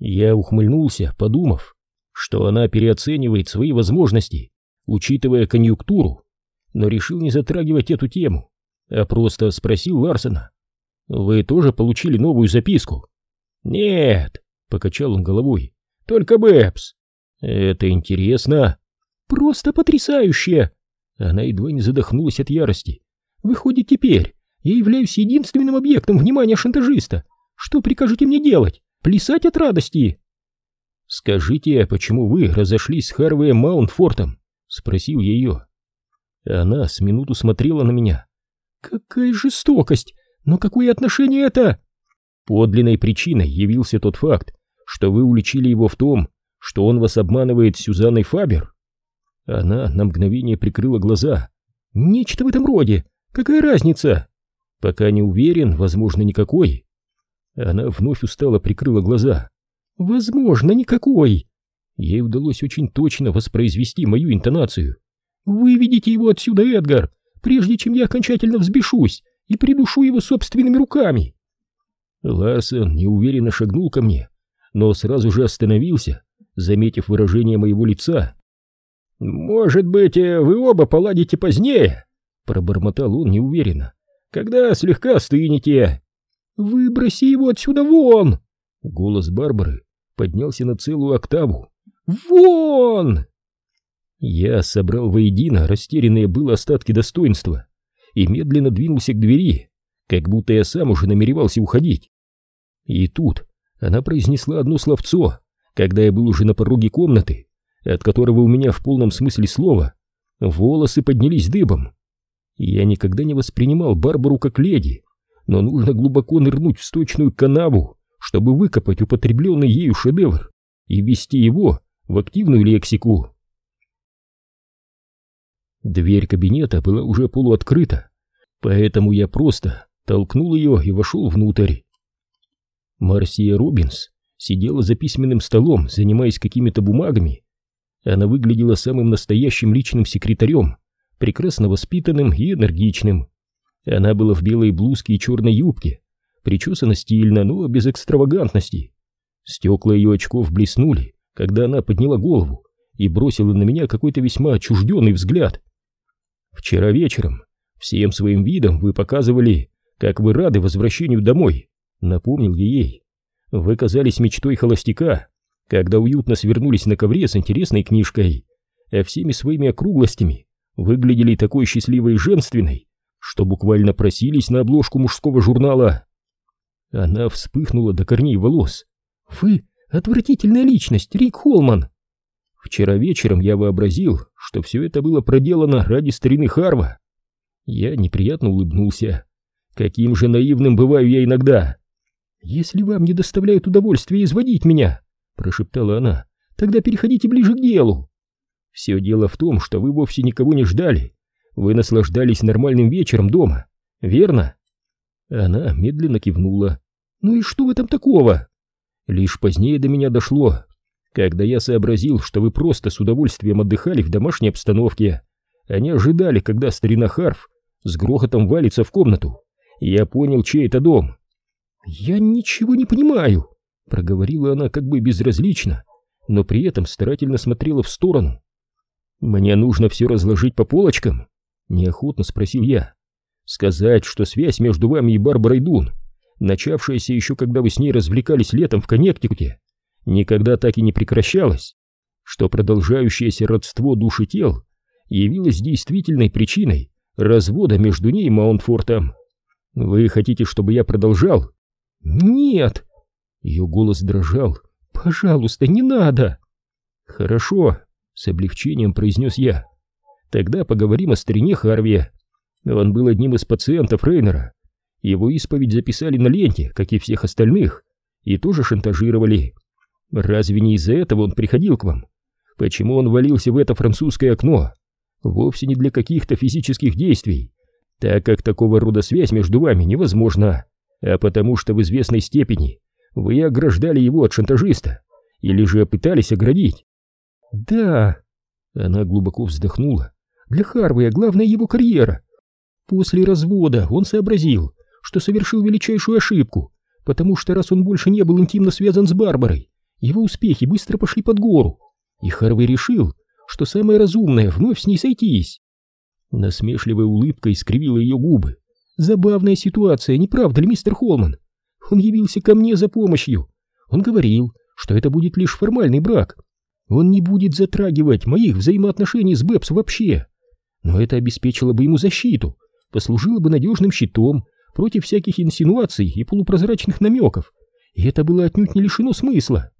Я ухмыльнулся, подумав, что она переоценивает свои возможности, учитывая конъюнктуру, но решил не затрагивать эту тему, а просто спросил Ларсона. «Вы тоже получили новую записку?» «Нет», — покачал он головой, — «только Бэбс». «Это интересно». «Просто потрясающе!» Она едва не задохнулась от ярости. «Выходит, теперь я являюсь единственным объектом внимания шантажиста. Что прикажете мне делать? Плясать от радости?» «Скажите, почему вы разошлись с Харвеем Маунтфортом?» — спросил ее. Она с минуту смотрела на меня. «Какая жестокость! Но какое отношение это?» Подлинной причиной явился тот факт, что вы уличили его в том, что он вас обманывает с Сюзанной Фабер. Она на мгновение прикрыла глаза. Нечто в этом роде. Какая разница? Пока не уверен, возможно, никакой. Она вновь устало прикрыла глаза. Возможно, никакой. Ей удалось очень точно воспроизвести мою интонацию. Выведите его отсюда, Эдгар, прежде чем я окончательно взбешусь и придушу его собственными руками. Ларсон неуверенно шагнул ко мне, но сразу же остановился, заметив выражение моего лица. «Может быть, вы оба поладите позднее?» — пробормотал он неуверенно. «Когда слегка остынете». «Выброси его отсюда вон!» Голос Барбары поднялся на целую октаву. «Вон!» Я собрал воедино растерянные было остатки достоинства и медленно двинулся к двери, как будто я сам уже намеревался уходить. И тут она произнесла одно словцо, когда я был уже на пороге комнаты, от которого у меня в полном смысле слова волосы поднялись дыбом. Я никогда не воспринимал Барбару как леди, но нужно глубоко нырнуть в сточную канаву, чтобы выкопать употребленный ею шедевр и ввести его в активную лексику. Дверь кабинета была уже полуоткрыта, поэтому я просто толкнул ее и вошел внутрь. Марсия Робинс сидела за письменным столом, занимаясь какими-то бумагами. Она выглядела самым настоящим личным секретарем, прекрасно воспитанным и энергичным. Она была в белой блузке и черной юбке, причесана стильно, но без экстравагантности. Стекла ее очков блеснули, когда она подняла голову и бросила на меня какой-то весьма отчужденный взгляд. Вчера вечером всем своим видом вы показывали, как вы рады возвращению домой, напомнил я ей. Вы казались мечтой холостяка, когда уютно свернулись на ковре с интересной книжкой, а всеми своими округлостями выглядели такой счастливой и женственной, что буквально просились на обложку мужского журнала. Она вспыхнула до корней волос. «Вы отвратительная личность, Рик Холман!» Вчера вечером я вообразил, что все это было проделано ради старины Харва. Я неприятно улыбнулся. Каким же наивным бываю я иногда. «Если вам не доставляет удовольствия изводить меня», — прошептала она, — «тогда переходите ближе к делу». «Все дело в том, что вы вовсе никого не ждали. Вы наслаждались нормальным вечером дома, верно?» Она медленно кивнула. «Ну и что в этом такого?» Лишь позднее до меня дошло, когда я сообразил, что вы просто с удовольствием отдыхали в домашней обстановке, не ожидали, когда старина Харф с грохотом валится в комнату. Я понял, чей это дом. «Я ничего не понимаю», — проговорила она как бы безразлично, но при этом старательно смотрела в сторону. «Мне нужно все разложить по полочкам?» — неохотно спросил я. «Сказать, что связь между вами и Барбарой Дун, начавшаяся еще когда вы с ней развлекались летом в Коннектикуте, никогда так и не прекращалась, что продолжающееся родство душ и тел явилось действительной причиной развода между ней и Маунтфортом. Вы хотите, чтобы я продолжал «Нет!» Ее голос дрожал. «Пожалуйста, не надо!» «Хорошо!» — с облегчением произнес я. «Тогда поговорим о старине Харви. Он был одним из пациентов Рейнера. Его исповедь записали на ленте, как и всех остальных, и тоже шантажировали. Разве не из-за этого он приходил к вам? Почему он валился в это французское окно? Вовсе не для каких-то физических действий, так как такого рода связь между вами невозможна а потому что в известной степени вы ограждали его от шантажиста или же пытались оградить. Да, она глубоко вздохнула. Для Харвея главная его карьера. После развода он сообразил, что совершил величайшую ошибку, потому что раз он больше не был интимно связан с Барбарой, его успехи быстро пошли под гору, и Харвей решил, что самое разумное вновь с ней сойтись. Насмешливая улыбка искривила ее губы. Забавная ситуация, не правда ли, мистер Холман? Он явился ко мне за помощью. Он говорил, что это будет лишь формальный брак. Он не будет затрагивать моих взаимоотношений с Бэбс вообще. Но это обеспечило бы ему защиту, послужило бы надежным щитом против всяких инсинуаций и полупрозрачных намеков. И это было отнюдь не лишено смысла.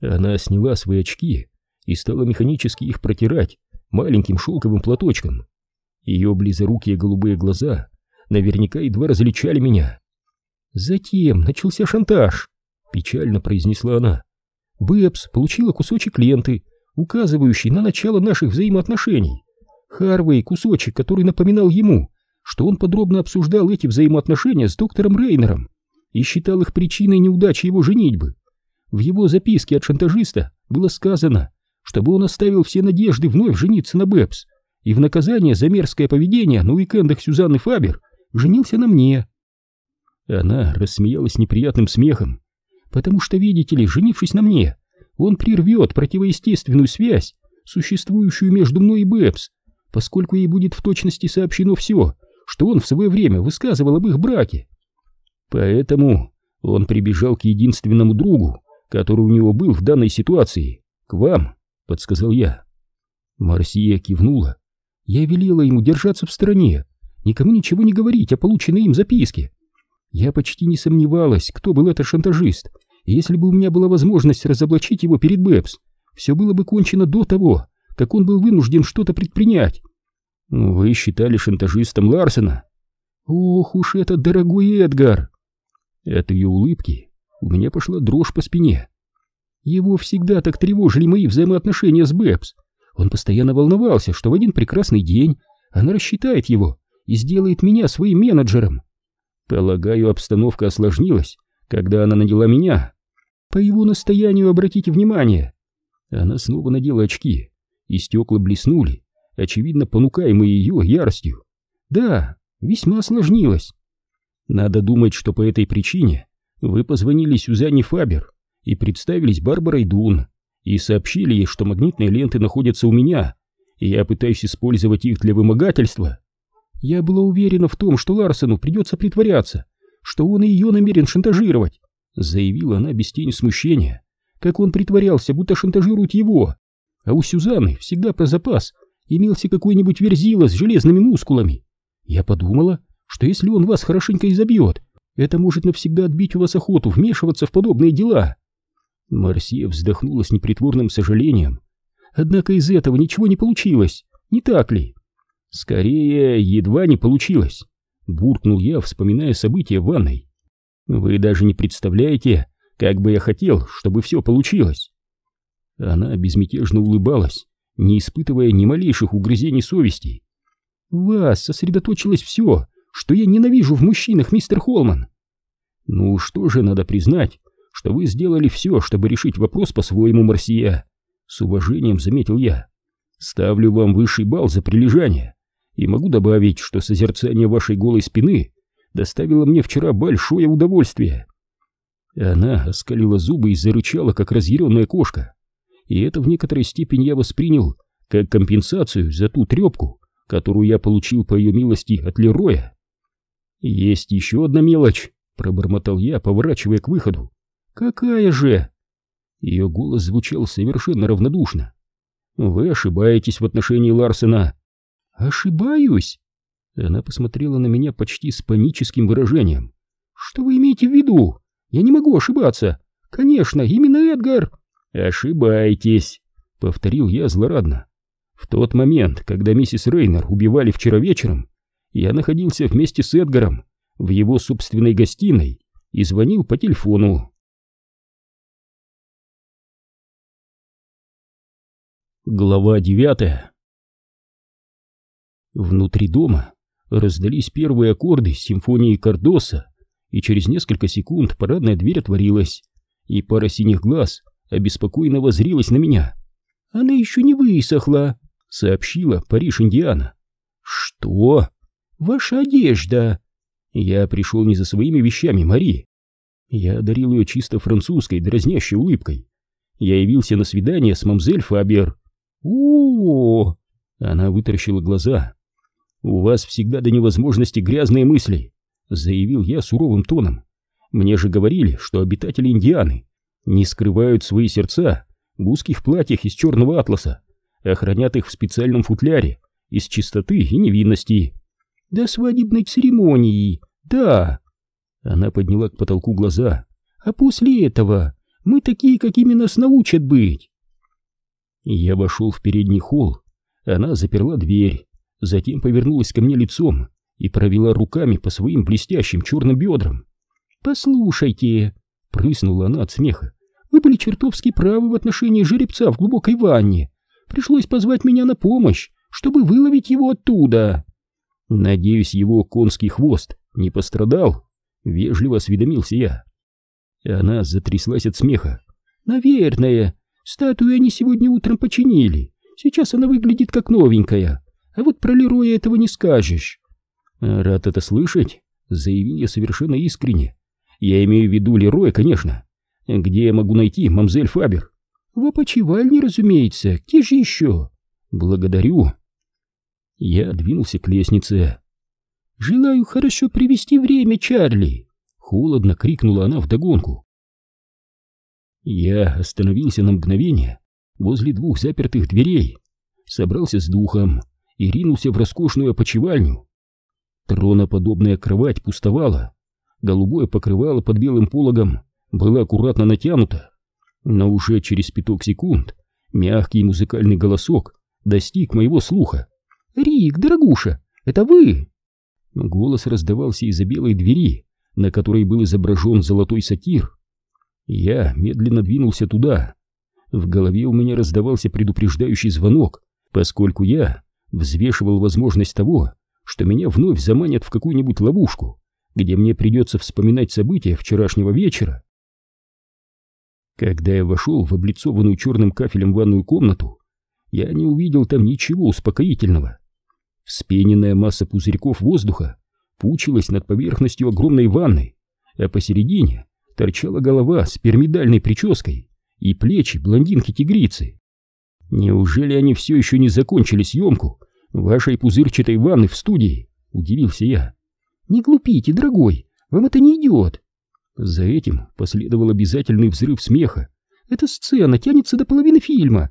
Она сняла свои очки и стала механически их протирать маленьким шелковым платочком. Ее близорукие голубые глаза наверняка едва различали меня. Затем начался шантаж, печально произнесла она. Бэбс получила кусочек ленты, указывающий на начало наших взаимоотношений. Харвей кусочек, который напоминал ему, что он подробно обсуждал эти взаимоотношения с доктором Рейнером и считал их причиной неудачи его женитьбы. В его записке от шантажиста было сказано, чтобы он оставил все надежды вновь жениться на Бэбс, и в наказание за мерзкое поведение на уикендах Сюзанны Фабер женился на мне. Она рассмеялась неприятным смехом, потому что, видите ли, женившись на мне, он прервет противоестественную связь, существующую между мной и Бэбс, поскольку ей будет в точности сообщено все, что он в свое время высказывал об их браке. Поэтому он прибежал к единственному другу, который у него был в данной ситуации, к вам, подсказал я. Марсия кивнула. Я велела ему держаться в стороне, никому ничего не говорить о полученной им записке. Я почти не сомневалась, кто был этот шантажист, и если бы у меня была возможность разоблачить его перед Бэбс, все было бы кончено до того, как он был вынужден что-то предпринять. Вы считали шантажистом Ларсена? Ох уж этот дорогой Эдгар! От ее улыбки у меня пошла дрожь по спине. Его всегда так тревожили мои взаимоотношения с Бэбс. Он постоянно волновался, что в один прекрасный день она рассчитает его и сделает меня своим менеджером. Полагаю, обстановка осложнилась, когда она надела меня. По его настоянию обратите внимание. Она снова надела очки, и стекла блеснули, очевидно понукаемые ее яростью. Да, весьма осложнилось. Надо думать, что по этой причине вы позвонили Сюзанне Фабер и представились Барбарой Дун и сообщили ей, что магнитные ленты находятся у меня, и я пытаюсь использовать их для вымогательства. Я была уверена в том, что Ларсену придется притворяться, что он ее намерен шантажировать, заявила она без тени смущения, как он притворялся, будто шантажирует его. А у Сюзанны всегда про запас имелся какой-нибудь верзила с железными мускулами. Я подумала, что если он вас хорошенько изобьет, это может навсегда отбить у вас охоту вмешиваться в подобные дела. Марсия вздохнула с непритворным сожалением. Однако из этого ничего не получилось, не так ли? Скорее, едва не получилось. Буркнул я, вспоминая события в ванной. Вы даже не представляете, как бы я хотел, чтобы все получилось. Она безмятежно улыбалась, не испытывая ни малейших угрызений совести. «В вас сосредоточилось все, что я ненавижу в мужчинах, мистер Холман!» «Ну что же, надо признать, что вы сделали все, чтобы решить вопрос по-своему, Марсия!» С уважением заметил я. «Ставлю вам высший балл за прилежание, и могу добавить, что созерцание вашей голой спины доставило мне вчера большое удовольствие!» Она оскалила зубы и зарычала, как разъяренная кошка и это в некоторой степени я воспринял как компенсацию за ту трепку, которую я получил по ее милости от Лероя. «Есть еще одна мелочь», — пробормотал я, поворачивая к выходу. «Какая же?» Ее голос звучал совершенно равнодушно. «Вы ошибаетесь в отношении Ларсена». «Ошибаюсь?» Она посмотрела на меня почти с паническим выражением. «Что вы имеете в виду? Я не могу ошибаться. Конечно, именно Эдгар...» «Ошибаетесь», — повторил я злорадно. «В тот момент, когда миссис Рейнер убивали вчера вечером, я находился вместе с Эдгаром в его собственной гостиной и звонил по телефону». Глава девятая Внутри дома раздались первые аккорды симфонии Кардоса, и через несколько секунд парадная дверь отворилась, и пара синих глаз обеспокоенно возрилась на меня. «Она еще не высохла», — сообщила Париж Индиана. «Что?» «Ваша одежда». Я пришел не за своими вещами, Мари. Я одарил ее чисто французской, дразнящей улыбкой, Я явился на свидание с мамзель Фабер. у, -о Она вытаращила глаза. «У вас всегда до невозможности грязные мысли», — заявил я суровым тоном. «Мне же говорили, что обитатели Индианы не скрывают свои сердца в узких платьях из черного атласа, а хранят их в специальном футляре из чистоты и невинности. До свадебной церемонии, да. Она подняла к потолку глаза. А после этого мы такие, какими нас научат быть. Я вошел в передний холл. Она заперла дверь, затем повернулась ко мне лицом и провела руками по своим блестящим черным бедрам. «Послушайте», — прыснула она от смеха, — «вы были чертовски правы в отношении жеребца в глубокой ванне. Пришлось позвать меня на помощь, чтобы выловить его оттуда. Надеюсь, его конский хвост не пострадал, вежливо осведомился я. Она затряслась от смеха. Наверное, статую они сегодня утром починили. Сейчас она выглядит как новенькая. А вот про Лероя этого не скажешь. Рад это слышать, заявил я совершенно искренне. Я имею в виду Лероя, конечно. Где я могу найти мамзель Фабер? В опочивальне, разумеется. Где же еще? Благодарю. Я двинулся к лестнице. «Желаю хорошо привести время, Чарли!» Холодно крикнула она вдогонку. Я остановился на мгновение возле двух запертых дверей, собрался с духом и ринулся в роскошную опочивальню. Троноподобная кровать пустовала, голубое покрывало под белым пологом было аккуратно натянуто, но уже через пяток секунд мягкий музыкальный голосок достиг моего слуха. «Рик, дорогуша, это вы?» Голос раздавался из-за белой двери, на которой был изображен золотой сатир. Я медленно двинулся туда. В голове у меня раздавался предупреждающий звонок, поскольку я взвешивал возможность того, что меня вновь заманят в какую-нибудь ловушку, где мне придется вспоминать события вчерашнего вечера. Когда я вошел в облицованную черным кафелем ванную комнату, я не увидел там ничего успокоительного. Вспененная масса пузырьков воздуха пучилась над поверхностью огромной ванны, а посередине торчала голова с пирамидальной прической и плечи блондинки-тигрицы. Неужели они все еще не закончили съемку вашей пузырчатой ванны в студии? Удивился я. Не глупите, дорогой, вам это не идет. За этим последовал обязательный взрыв смеха. Эта сцена тянется до половины фильма.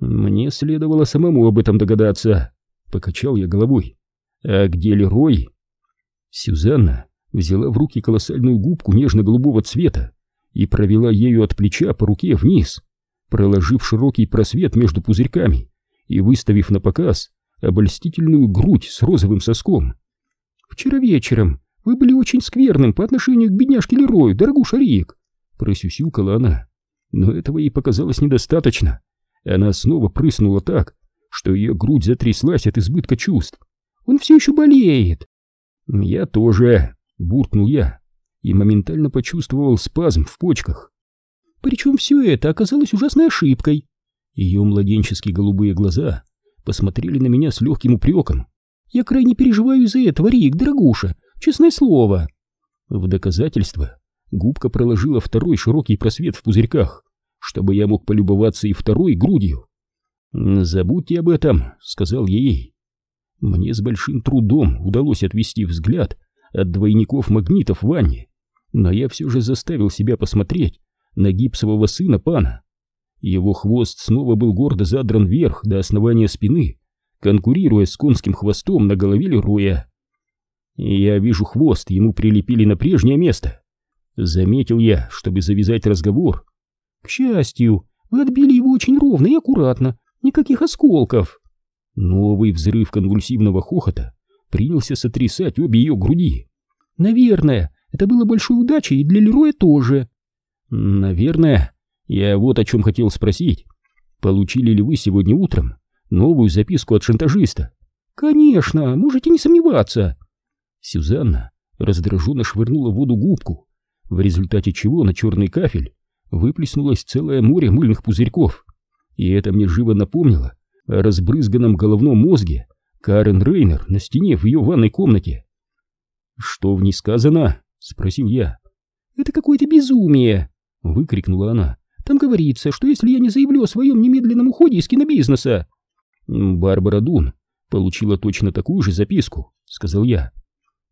Мне следовало самому об этом догадаться. Покачал я головой. А где Лерой? Сюзанна взяла в руки колоссальную губку нежно-голубого цвета и провела ею от плеча по руке вниз, проложив широкий просвет между пузырьками и выставив на показ обольстительную грудь с розовым соском. «Вчера вечером вы были очень скверным по отношению к бедняжке Лерою, дорогуша Рик!» Просюсюкала она. Но этого ей показалось недостаточно. Она снова прыснула так, что ее грудь затряслась от избытка чувств. «Он все еще болеет!» «Я тоже!» — буркнул я и моментально почувствовал спазм в почках. Причем все это оказалось ужасной ошибкой. Ее младенческие голубые глаза посмотрели на меня с легким упреком. «Я крайне переживаю из-за этого, Рик, дорогуша, честное слово!» В доказательство губка проложила второй широкий просвет в пузырьках, чтобы я мог полюбоваться и второй грудью. «Забудьте об этом», — сказал я ей. Мне с большим трудом удалось отвести взгляд от двойников магнитов в но я все же заставил себя посмотреть на гипсового сына пана. Его хвост снова был гордо задран вверх до основания спины, конкурируя с конским хвостом на голове Леруя. Я вижу хвост, ему прилепили на прежнее место. Заметил я, чтобы завязать разговор, к счастью, вы отбили его очень ровно и аккуратно, никаких осколков. Новый взрыв конвульсивного хохота принялся сотрясать обе ее груди. Наверное, это было большой удачей и для Лероя тоже. Наверное, я вот о чем хотел спросить. Получили ли вы сегодня утром новую записку от шантажиста? Конечно, можете не сомневаться. Сюзанна раздраженно швырнула в воду губку, в результате чего на черный кафель выплеснулось целое море мыльных пузырьков. И это мне живо напомнило о разбрызганном головном мозге Карен Рейнер на стене в ее ванной комнате. «Что в ней сказано?» — спросил я. «Это какое-то безумие!» — выкрикнула она. Там говорится, что если я не заявлю о своем немедленном уходе из кинобизнеса...» «Барбара Дун получила точно такую же записку», — сказал я.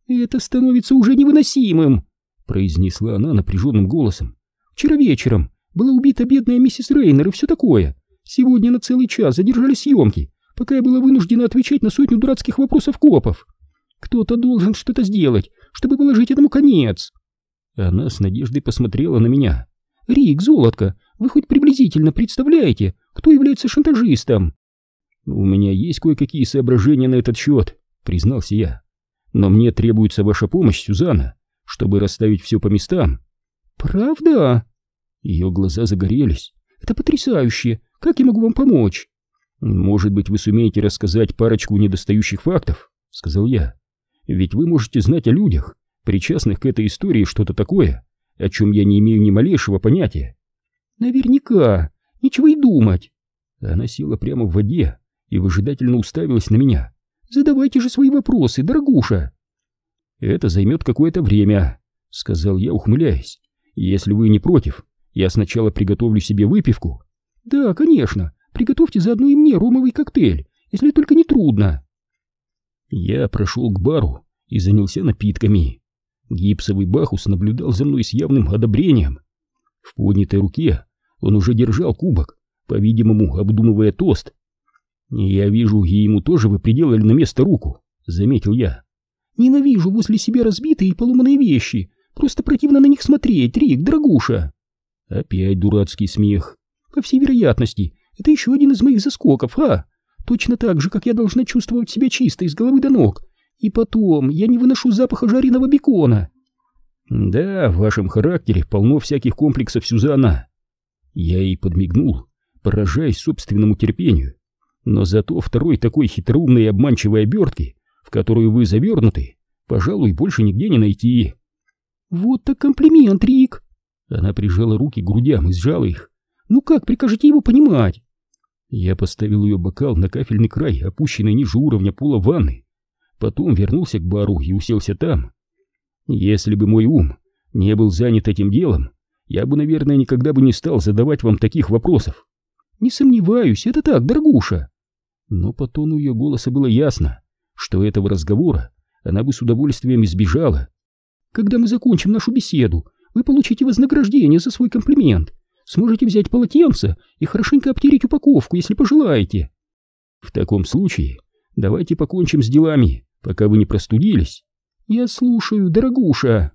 «Это становится уже невыносимым», — произнесла она напряженным голосом. «Вчера вечером была убита бедная миссис Рейнер и все такое. Сегодня на целый час задержали съемки, пока я была вынуждена отвечать на сотню дурацких вопросов копов. Кто-то должен что-то сделать, чтобы положить этому конец». Она с надеждой посмотрела на меня. «Рик, золотко, вы хоть приблизительно представляете, кто является шантажистом?» «У меня есть кое-какие соображения на этот счет», — признался я. «Но мне требуется ваша помощь, Сюзанна, чтобы расставить все по местам». «Правда?» Ее глаза загорелись. «Это потрясающе! Как я могу вам помочь?» «Может быть, вы сумеете рассказать парочку недостающих фактов?» — сказал я. «Ведь вы можете знать о людях, причастных к этой истории, что-то такое, о чем я не имею ни малейшего понятия». «Наверняка. Ничего и думать». Она села прямо в воде и выжидательно уставилась на меня. «Задавайте же свои вопросы, дорогуша!» «Это займет какое-то время», — сказал я, ухмыляясь. «Если вы не против, я сначала приготовлю себе выпивку». «Да, конечно. Приготовьте заодно и мне ромовый коктейль, если только не трудно». Я прошел к бару и занялся напитками. Гипсовый Бахус наблюдал за мной с явным одобрением. В поднятой руке он уже держал кубок, по-видимому, обдумывая тост. «Я вижу, и ему тоже вы приделали на место руку», — заметил я. «Ненавижу возле себя разбитые и поломанные вещи. Просто противно на них смотреть, Рик, дорогуша». Опять дурацкий смех. «По всей вероятности, это еще один из моих заскоков, а? Точно так же, как я должна чувствовать себя чистой с головы до ног. И потом, я не выношу запаха жареного бекона». «Да, в вашем характере полно всяких комплексов, Сюзанна». Я ей подмигнул, поражаясь собственному терпению. Но зато второй такой хитроумной и обманчивой обертки, в которую вы завернуты, пожалуй, больше нигде не найти. «Вот так комплимент, Рик!» Она прижала руки к грудям и сжала их. «Ну как прикажете его понимать?» Я поставил ее бокал на кафельный край, опущенный ниже уровня пола ванны. Потом вернулся к бару и уселся там. Если бы мой ум не был занят этим делом, я бы, наверное, никогда бы не стал задавать вам таких вопросов. Не сомневаюсь, это так, дорогуша. Но по тону ее голоса было ясно, что этого разговора она бы с удовольствием избежала. Когда мы закончим нашу беседу, вы получите вознаграждение за свой комплимент. Сможете взять полотенце и хорошенько обтереть упаковку, если пожелаете. В таком случае давайте покончим с делами, пока вы не простудились. Я слушаю, дорогуша.